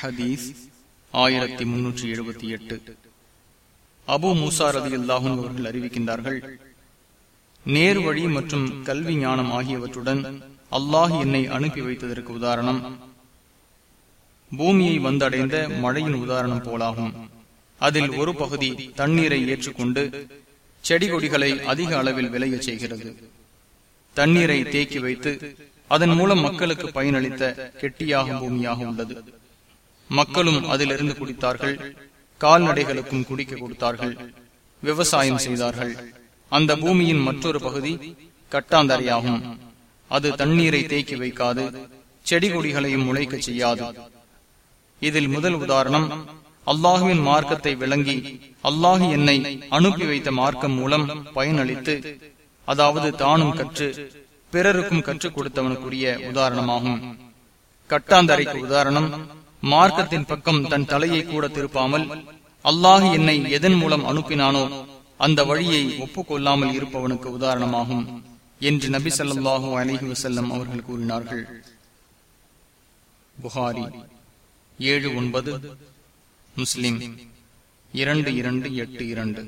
ஹதீஸ் ஆயிரத்தி முன்னூற்றி எழுபத்தி எட்டு. அபு மூசா ரதி அல்லாஹும் அவர்கள் அறிவிக்கின்றார்கள் நேர் வழி மற்றும் கல்வி ஞானம் ஆகியவற்றுடன் அல்லாஹ் என்னை அனுப்பி வைத்ததற்கு உதாரணம். பூமியை வந்தடைந்த மழையின் உதாரணம் போலாகும். அதில் ஒரு பகுதி தண்ணீரை ஏற்றுக்கொண்டு செடி கொடிகளை அதிக அளவில் விளைய செய்கிறது. தண்ணீரை தேக்கி வைத்து அதன் மூலம் மக்களுக்கு பயனளித்த கெட்டியாக பூமியாக உள்ளது. மக்களும் அதிலிருந்து குடித்தார்கள் கால்நடைகளுக்கும் குடிக்க கொடுத்தார்கள் விவசாயம் செய்தார்கள். அந்த பூமியின் மற்றொரு பகுதி கட்டாந்தரையாகும். அது தண்ணீரை தேக்கி வைக்காது செடி கொடிகளையும் முளைக்க செய்யாது. இதில் முதல் உதாரணம் அல்லாஹுவின் மார்க்கத்தை விளங்கி அல்லாஹு என்னை அனுப்பி வைத்த மார்க்கம் மூலம் பயனளித்து அதாவது தானும் கற்று பிறருக்கும் கற்றுக் கொடுத்தவனுக்குரிய உதாரணமாகும். கட்டாந்தரைக்கு உதாரணம் மார்க்கத்தின் பக்கம் தன் தலையை கூட திருப்பாமல் அல்லாஹ் என்னை எதன் மூலம் அனுப்பினானோ அந்த வழியை ஒப்புக்கொள்ளாமல் இருப்பவனுக்கு உதாரணமாகும் என்று நபி சொல்லாஹு அலஹி வசல்லம் அவர்கள் கூறினார்கள். புகாரி ஏழு ஒன்பது முஸ்லிம் இரண்டு இரண்டு எட்டு இரண்டு.